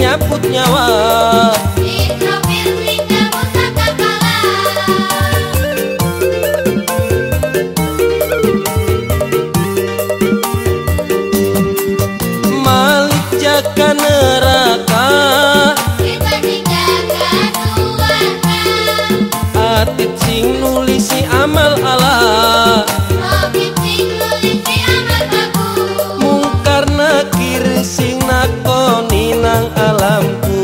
nyabut nyawa lampu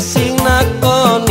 sing nakono